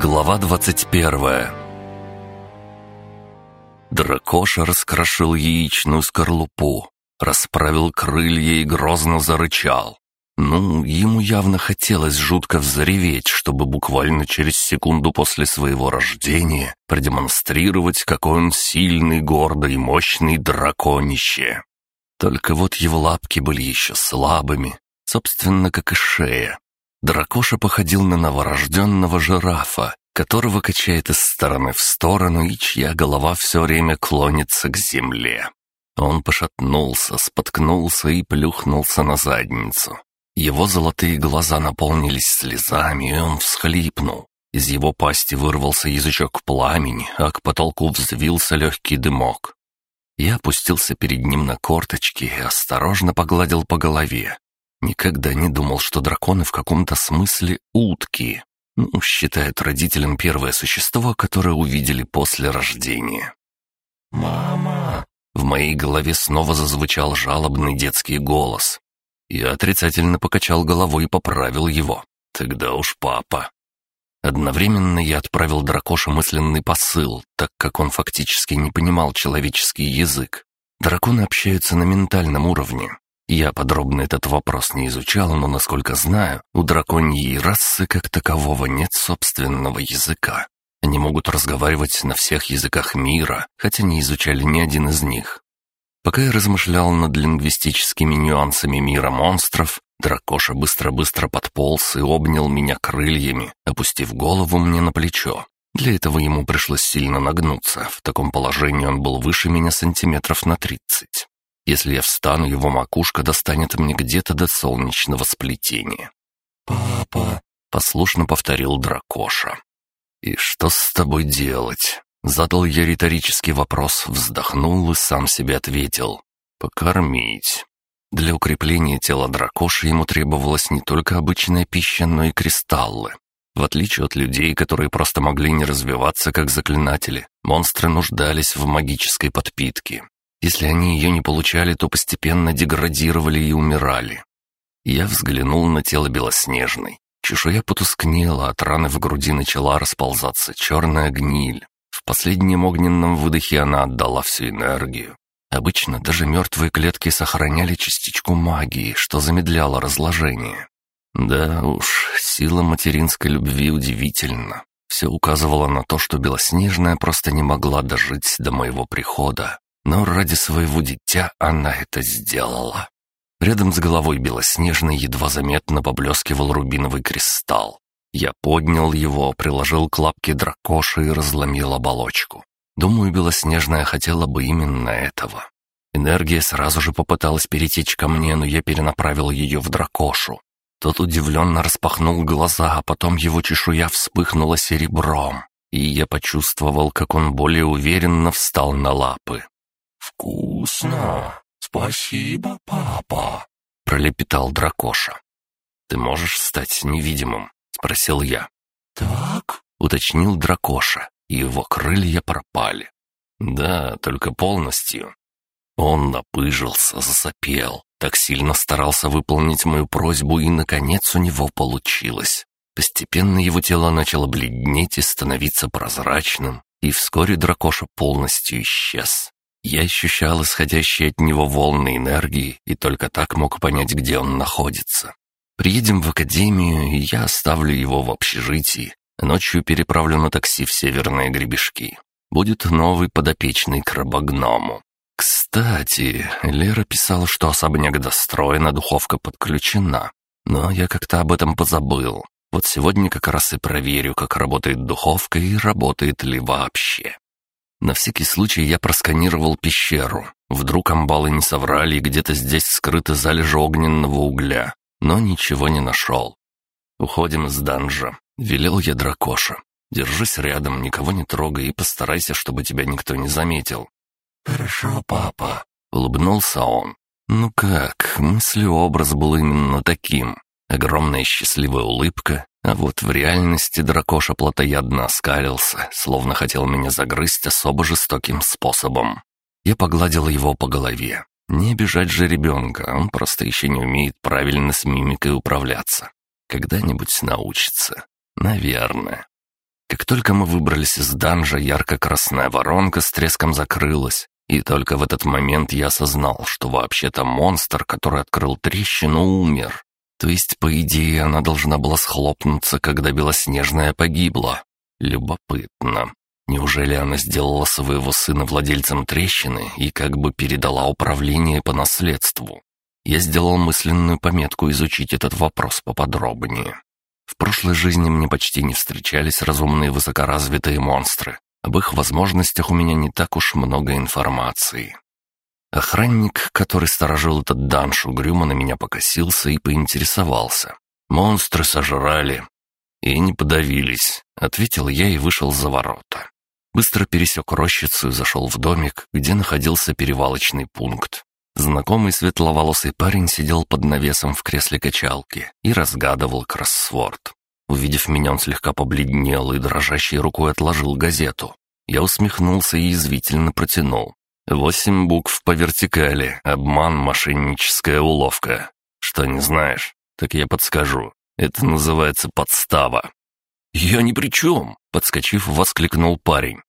Глава 21 Дракоша раскрошил яичную скорлупу, расправил крылья и грозно зарычал. Ну, ему явно хотелось жутко взреветь, чтобы буквально через секунду после своего рождения продемонстрировать, какой он сильный, гордый, мощный драконище. Только вот его лапки были еще слабыми, собственно, как и шея. Дракоша походил на новорожденного жирафа, которого качает из стороны в сторону и чья голова все время клонится к земле. Он пошатнулся, споткнулся и плюхнулся на задницу. Его золотые глаза наполнились слезами, и он всхлипнул. Из его пасти вырвался язычок пламени, а к потолку взвился легкий дымок. Я опустился перед ним на корточки и осторожно погладил по голове. Никогда не думал, что драконы в каком-то смысле утки. Ну, считают родителям первое существо, которое увидели после рождения. «Мама!» В моей голове снова зазвучал жалобный детский голос. Я отрицательно покачал головой и поправил его. Тогда уж папа. Одновременно я отправил дракоша мысленный посыл, так как он фактически не понимал человеческий язык. Драконы общаются на ментальном уровне. Я подробно этот вопрос не изучал, но, насколько знаю, у драконьей расы как такового нет собственного языка. Они могут разговаривать на всех языках мира, хотя не изучали ни один из них. Пока я размышлял над лингвистическими нюансами мира монстров, дракоша быстро-быстро подполз и обнял меня крыльями, опустив голову мне на плечо. Для этого ему пришлось сильно нагнуться, в таком положении он был выше меня сантиметров на тридцать. Если я встану, его макушка достанет мне где-то до солнечного сплетения. «Папа», — послушно повторил дракоша. «И что с тобой делать?» Задал я риторический вопрос, вздохнул и сам себе ответил. «Покормить». Для укрепления тела дракоши ему требовалась не только обычная пища, но и кристаллы. В отличие от людей, которые просто могли не развиваться как заклинатели, монстры нуждались в магической подпитке. Если они ее не получали, то постепенно деградировали и умирали. Я взглянул на тело Белоснежной. Чешуя потускнела, от раны в груди начала расползаться черная гниль. В последнем огненном выдохе она отдала всю энергию. Обычно даже мертвые клетки сохраняли частичку магии, что замедляло разложение. Да уж, сила материнской любви удивительна. Все указывало на то, что Белоснежная просто не могла дожить до моего прихода. Но ради своего дитя она это сделала. Рядом с головой Белоснежной едва заметно поблескивал рубиновый кристалл. Я поднял его, приложил к лапке дракоши и разломил оболочку. Думаю, Белоснежная хотела бы именно этого. Энергия сразу же попыталась перетечь ко мне, но я перенаправил ее в дракошу. Тот удивленно распахнул глаза, а потом его чешуя вспыхнула серебром, и я почувствовал, как он более уверенно встал на лапы. «Вкусно! Спасибо, папа!» — пролепетал дракоша. «Ты можешь стать невидимым?» — спросил я. «Так?» — уточнил дракоша, и его крылья пропали. «Да, только полностью». Он напыжился, засопел, так сильно старался выполнить мою просьбу, и, наконец, у него получилось. Постепенно его тело начало бледнеть и становиться прозрачным, и вскоре дракоша полностью исчез. Я ощущал исходящие от него волны энергии и только так мог понять, где он находится. Приедем в академию, и я оставлю его в общежитии. Ночью переправлю на такси в северные гребешки. Будет новый подопечный крабогному. Кстати, Лера писала, что особняк достроен, а духовка подключена. Но я как-то об этом позабыл. Вот сегодня как раз и проверю, как работает духовка и работает ли вообще. На всякий случай я просканировал пещеру. Вдруг амбалы не соврали, и где-то здесь скрыты залежи огненного угля но ничего не нашел. «Уходим из данжа», — велел я дракоша. «Держись рядом, никого не трогай и постарайся, чтобы тебя никто не заметил». «Хорошо, папа», — улыбнулся он. «Ну как, мыслеобраз был именно таким. Огромная счастливая улыбка, а вот в реальности дракоша плотоядно оскалился, словно хотел меня загрызть особо жестоким способом. Я погладил его по голове. Не обижать же ребенка, он просто еще не умеет правильно с мимикой управляться. Когда-нибудь научится. Наверное. Как только мы выбрались из данжа, ярко-красная воронка с треском закрылась, и только в этот момент я осознал, что вообще-то монстр, который открыл трещину, умер. То есть, по идее, она должна была схлопнуться, когда Белоснежная погибла. Любопытно. Неужели она сделала своего сына владельцем трещины и как бы передала управление по наследству? Я сделал мысленную пометку изучить этот вопрос поподробнее. В прошлой жизни мне почти не встречались разумные высокоразвитые монстры. Об их возможностях у меня не так уж много информации. Охранник, который сторожил этот данж, угрюмо на меня покосился и поинтересовался. «Монстры сожрали». «И не подавились», — ответил я и вышел за ворота. Быстро пересек рощицу и зашел в домик, где находился перевалочный пункт. Знакомый светловолосый парень сидел под навесом в кресле качалки и разгадывал кроссворд. Увидев меня, он слегка побледнел и дрожащей рукой отложил газету. Я усмехнулся и язвительно протянул. «Восемь букв по вертикали, обман, мошенническая уловка. Что, не знаешь? Так я подскажу. Это называется подстава». «Я ни при чем!» — подскочив, воскликнул парень.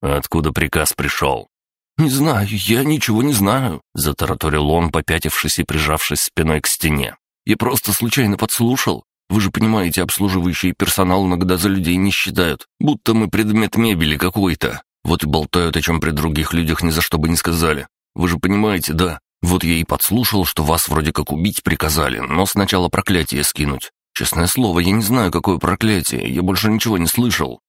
«Откуда приказ пришел?» «Не знаю, я ничего не знаю», — затараторил он, попятившись и прижавшись спиной к стене. «Я просто случайно подслушал. Вы же понимаете, обслуживающий персонал иногда за людей не считают, будто мы предмет мебели какой-то. Вот и болтают, о чем при других людях ни за что бы не сказали. Вы же понимаете, да? Вот я и подслушал, что вас вроде как убить приказали, но сначала проклятие скинуть. Честное слово, я не знаю, какое проклятие, я больше ничего не слышал.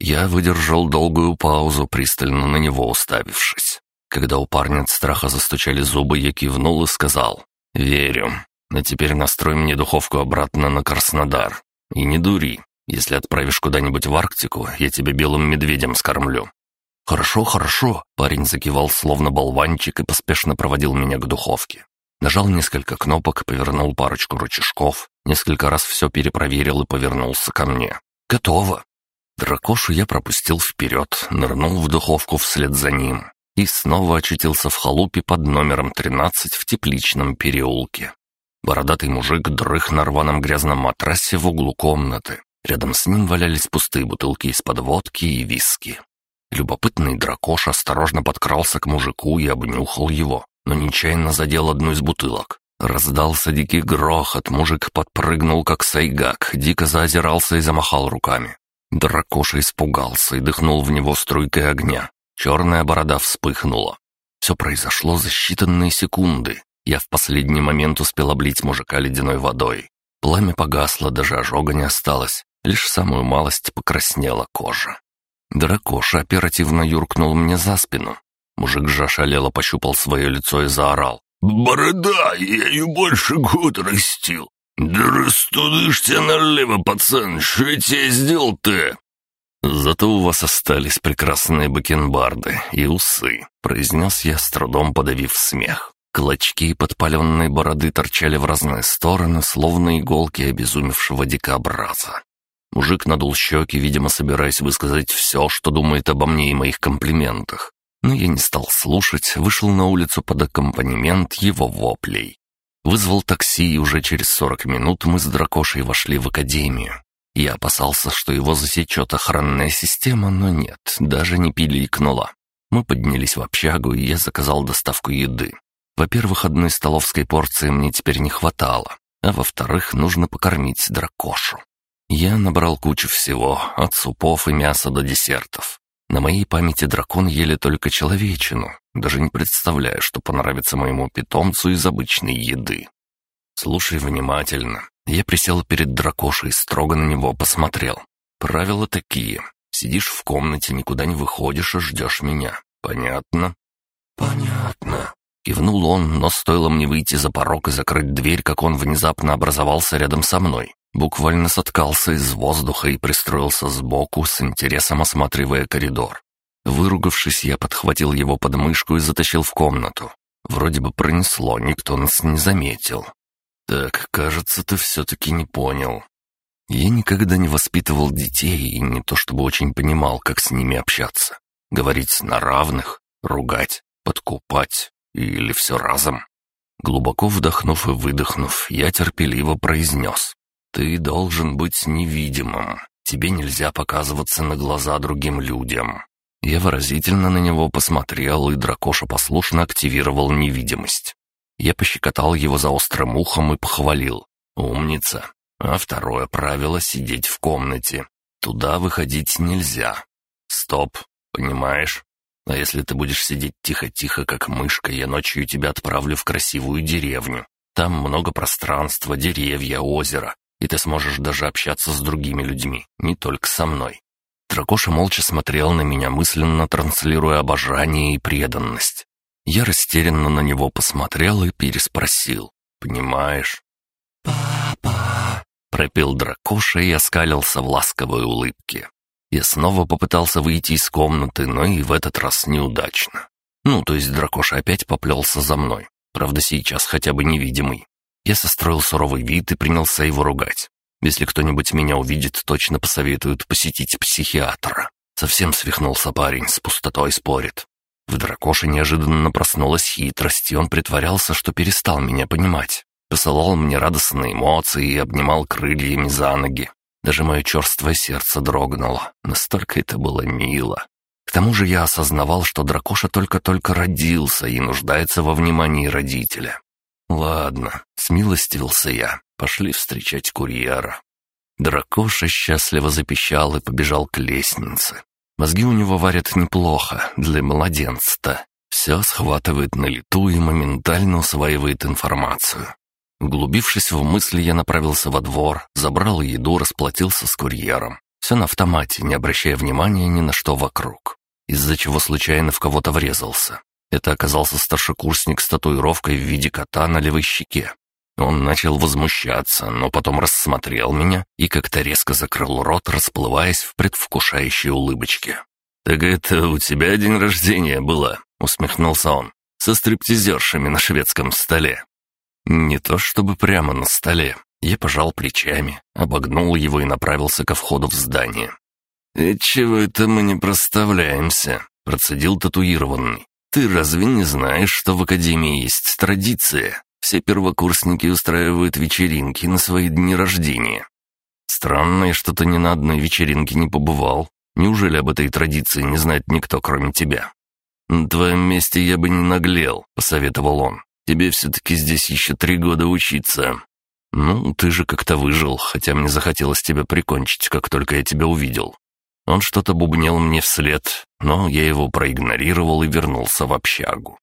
Я выдержал долгую паузу, пристально на него уставившись. Когда у парня от страха застучали зубы, я кивнул и сказал «Верю. А теперь настрой мне духовку обратно на Краснодар. И не дури. Если отправишь куда-нибудь в Арктику, я тебя белым медведем скормлю». «Хорошо, хорошо», — парень закивал словно болванчик и поспешно проводил меня к духовке. Нажал несколько кнопок, повернул парочку рычажков, несколько раз все перепроверил и повернулся ко мне. «Готово!» Дракошу я пропустил вперед, нырнул в духовку вслед за ним и снова очутился в халупе под номером 13 в тепличном переулке. Бородатый мужик дрых на рваном грязном матрасе в углу комнаты. Рядом с ним валялись пустые бутылки из-под водки и виски. Любопытный дракош осторожно подкрался к мужику и обнюхал его, но нечаянно задел одну из бутылок. Раздался дикий грохот, мужик подпрыгнул, как сайгак, дико заозирался и замахал руками. Дракоша испугался и дыхнул в него струйкой огня. Черная борода вспыхнула. Все произошло за считанные секунды. Я в последний момент успел облить мужика ледяной водой. Пламя погасло, даже ожога не осталось. Лишь самую малость покраснела кожа. Дракоша оперативно юркнул мне за спину. Мужик же ошалело пощупал свое лицо и заорал. «Борода! Я ее больше год растил! «Да растудышься налево, пацан, что тебе сделал-то?» «Зато у вас остались прекрасные бакенбарды и усы», — произнес я, с трудом подавив смех. Клочки подпаленной бороды торчали в разные стороны, словно иголки обезумевшего дикобраза. Мужик надул щеки, видимо, собираясь высказать все, что думает обо мне и моих комплиментах. Но я не стал слушать, вышел на улицу под аккомпанемент его воплей. Вызвал такси, и уже через сорок минут мы с Дракошей вошли в академию. Я опасался, что его засечет охранная система, но нет, даже не пиликнула. Мы поднялись в общагу, и я заказал доставку еды. Во-первых, одной столовской порции мне теперь не хватало, а во-вторых, нужно покормить дракошу. Я набрал кучу всего, от супов и мяса до десертов. На моей памяти дракон ели только человечину, даже не представляю, что понравится моему питомцу из обычной еды. Слушай внимательно. Я присел перед дракошей и строго на него посмотрел. Правила такие. Сидишь в комнате, никуда не выходишь и ждешь меня. Понятно? Понятно. Кивнул он, но стоило мне выйти за порог и закрыть дверь, как он внезапно образовался рядом со мной. Буквально соткался из воздуха и пристроился сбоку, с интересом осматривая коридор. Выругавшись, я подхватил его под мышку и затащил в комнату. Вроде бы пронесло, никто нас не заметил. «Так, кажется, ты все-таки не понял. Я никогда не воспитывал детей и не то чтобы очень понимал, как с ними общаться. Говорить на равных, ругать, подкупать или все разом. Глубоко вдохнув и выдохнув, я терпеливо произнес. «Ты должен быть невидимым. тебе нельзя показываться на глаза другим людям». Я выразительно на него посмотрел, и дракоша послушно активировал невидимость. Я пощекотал его за острым ухом и похвалил. «Умница. А второе правило — сидеть в комнате. Туда выходить нельзя. Стоп, понимаешь? А если ты будешь сидеть тихо-тихо, как мышка, я ночью тебя отправлю в красивую деревню. Там много пространства, деревья, озеро, и ты сможешь даже общаться с другими людьми, не только со мной». Дракоша молча смотрел на меня, мысленно транслируя обожание и преданность. Я растерянно на него посмотрел и переспросил. «Понимаешь?» «Папа!» — пропел дракоша и оскалился в ласковой улыбке. Я снова попытался выйти из комнаты, но и в этот раз неудачно. Ну, то есть дракоша опять поплелся за мной. Правда, сейчас хотя бы невидимый. Я состроил суровый вид и принялся его ругать. Если кто-нибудь меня увидит, точно посоветуют посетить психиатра. Совсем свихнулся парень, с пустотой спорит. В дракоше неожиданно проснулась хитрость, и он притворялся, что перестал меня понимать. Посылал мне радостные эмоции и обнимал крыльями за ноги. Даже мое черствое сердце дрогнуло. Настолько это было мило. К тому же я осознавал, что дракоша только-только родился и нуждается во внимании родителя. «Ладно», — смилостивился я. «Пошли встречать курьера». Дракоша счастливо запищал и побежал к лестнице. Мозги у него варят неплохо, для младенца-то. Все схватывает на лету и моментально усваивает информацию. Углубившись в мысли, я направился во двор, забрал еду, расплатился с курьером. Все на автомате, не обращая внимания ни на что вокруг. Из-за чего случайно в кого-то врезался. Это оказался старшекурсник с татуировкой в виде кота на левой щеке. Он начал возмущаться, но потом рассмотрел меня и как-то резко закрыл рот, расплываясь в предвкушающей улыбочке. «Так это у тебя день рождения было?» — усмехнулся он. «Со стриптизершами на шведском столе». Не то чтобы прямо на столе. Я пожал плечами, обогнул его и направился ко входу в здание. «И чего это мы не проставляемся?» — процедил татуированный. «Ты разве не знаешь, что в Академии есть традиция? Все первокурсники устраивают вечеринки на свои дни рождения». «Странно, я что-то ни на одной вечеринке не побывал. Неужели об этой традиции не знает никто, кроме тебя?» «На твоем месте я бы не наглел», — посоветовал он. «Тебе все-таки здесь еще три года учиться». «Ну, ты же как-то выжил, хотя мне захотелось тебя прикончить, как только я тебя увидел. Он что-то бубнел мне вслед, но я его проигнорировал и вернулся в общагу.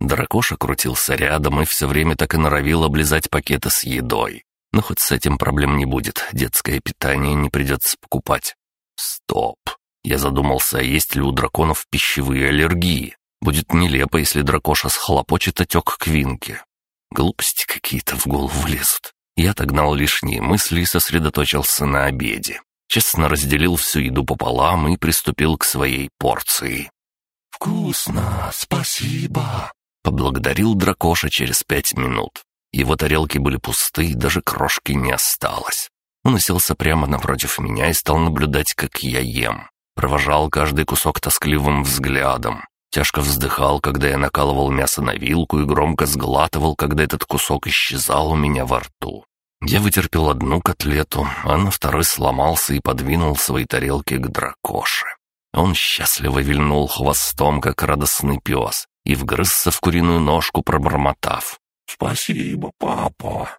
Дракоша крутился рядом и все время так и норовил облизать пакеты с едой. Но хоть с этим проблем не будет, детское питание не придется покупать. Стоп. Я задумался, а есть ли у драконов пищевые аллергии. Будет нелепо, если дракоша схлопочет отек квинки. Глупости какие-то в голову лезут. Я отогнал лишние мысли и сосредоточился на обеде честно разделил всю еду пополам и приступил к своей порции. «Вкусно, спасибо!» — поблагодарил дракоша через пять минут. Его тарелки были пусты, даже крошки не осталось. Он уселся прямо напротив меня и стал наблюдать, как я ем. Провожал каждый кусок тоскливым взглядом. Тяжко вздыхал, когда я накалывал мясо на вилку и громко сглатывал, когда этот кусок исчезал у меня во рту. Я вытерпел одну котлету, а на второй сломался и подвинул свои тарелки к дракоше. Он счастливо вильнул хвостом, как радостный пес, и вгрызся в куриную ножку, пробормотав. «Спасибо, папа!»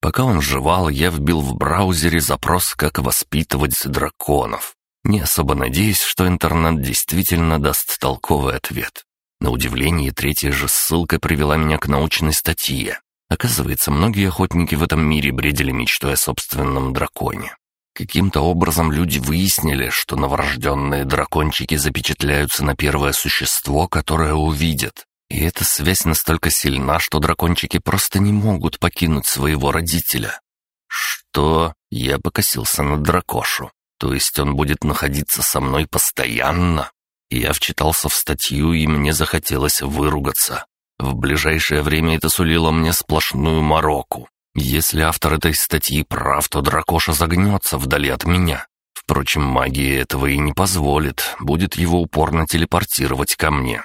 Пока он жевал, я вбил в браузере запрос «Как воспитывать драконов», не особо надеясь, что интернет действительно даст толковый ответ. На удивление, третья же ссылка привела меня к научной статье, Оказывается, многие охотники в этом мире бредили мечтой о собственном драконе. Каким-то образом люди выяснили, что новорожденные дракончики запечатляются на первое существо, которое увидят. И эта связь настолько сильна, что дракончики просто не могут покинуть своего родителя. Что? Я покосился на дракошу. То есть он будет находиться со мной постоянно? Я вчитался в статью, и мне захотелось выругаться. В ближайшее время это сулило мне сплошную мороку. Если автор этой статьи прав, то дракоша загнется вдали от меня. Впрочем, магия этого и не позволит, будет его упорно телепортировать ко мне.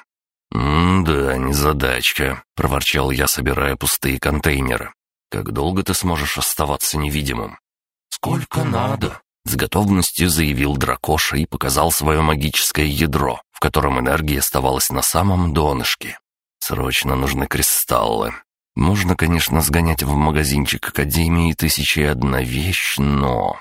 «М-да, незадачка», — проворчал я, собирая пустые контейнеры. «Как долго ты сможешь оставаться невидимым?» «Сколько надо. С готовностью заявил Дракоша и показал свое магическое ядро, в котором энергия оставалась на самом донышке. Срочно нужны кристаллы. Можно, конечно, сгонять в магазинчик Академии «Тысяча и одна вещь», но...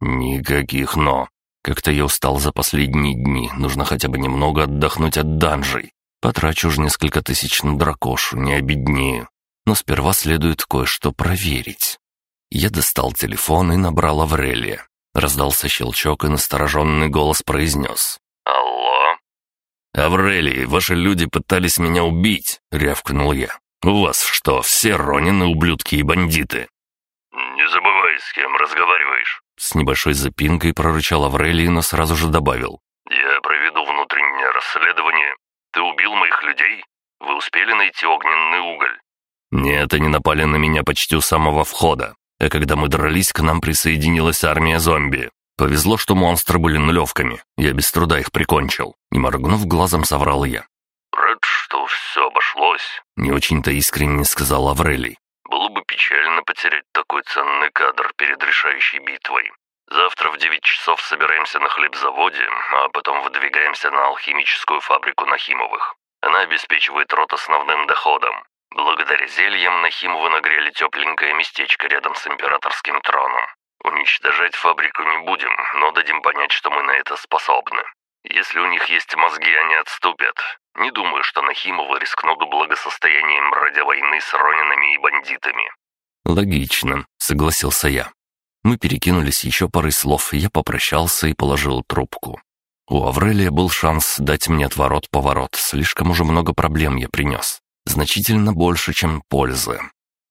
Никаких «но». Как-то я устал за последние дни, нужно хотя бы немного отдохнуть от данжей. Потрачу уж несколько тысяч на дракошу, не обеднею. Но сперва следует кое-что проверить. Я достал телефон и набрал Аврелия. Раздался щелчок, и настороженный голос произнес. «Алло?» «Аврелий, ваши люди пытались меня убить», — рявкнул я. «У вас что, все ронины, ублюдки и бандиты?» «Не забывай, с кем разговариваешь», — с небольшой запинкой прорычал Аврелий, но сразу же добавил. «Я проведу внутреннее расследование. Ты убил моих людей? Вы успели найти огненный уголь?» «Нет, они напали на меня почти у самого входа. А когда мы дрались, к нам присоединилась армия зомби. Повезло, что монстры были нулевками. Я без труда их прикончил. Не моргнув глазом, соврал я. «Рад, что все обошлось», — не очень-то искренне сказал Аврелий. «Было бы печально потерять такой ценный кадр перед решающей битвой. Завтра в девять часов собираемся на хлебзаводе, а потом выдвигаемся на алхимическую фабрику Нахимовых. Она обеспечивает рот основным доходом. Благодаря зельям Нахимовы нагрели тепленькое местечко рядом с императорским троном. Уничтожать фабрику не будем, но дадим понять, что мы на это способны. Если у них есть мозги, они отступят. Не думаю, что Нахимовы рискнут благосостоянием ради войны с ронинами и бандитами». «Логично», — согласился я. Мы перекинулись еще парой слов, я попрощался и положил трубку. У Аврелия был шанс дать мне отворот-поворот, слишком уже много проблем я принес значительно больше, чем пользы.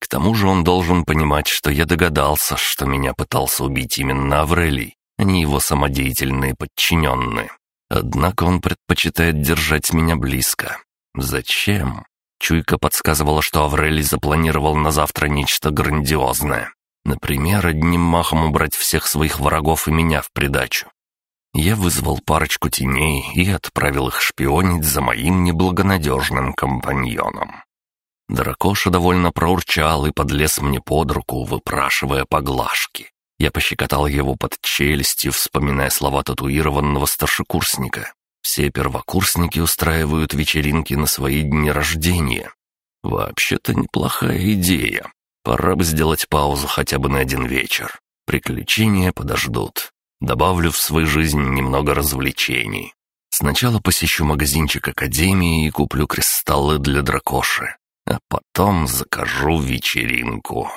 К тому же он должен понимать, что я догадался, что меня пытался убить именно Аврелий, а не его самодеятельные подчиненные. Однако он предпочитает держать меня близко. Зачем? Чуйка подсказывала, что Аврелий запланировал на завтра нечто грандиозное. Например, одним махом убрать всех своих врагов и меня в придачу. Я вызвал парочку теней и отправил их шпионить за моим неблагонадежным компаньоном. Дракоша довольно проурчал и подлез мне под руку, выпрашивая поглажки. Я пощекотал его под челюстью, вспоминая слова татуированного старшекурсника. Все первокурсники устраивают вечеринки на свои дни рождения. Вообще-то неплохая идея. Пора бы сделать паузу хотя бы на один вечер. Приключения подождут. Добавлю в свою жизнь немного развлечений. Сначала посещу магазинчик Академии и куплю кристаллы для дракоши, а потом закажу вечеринку.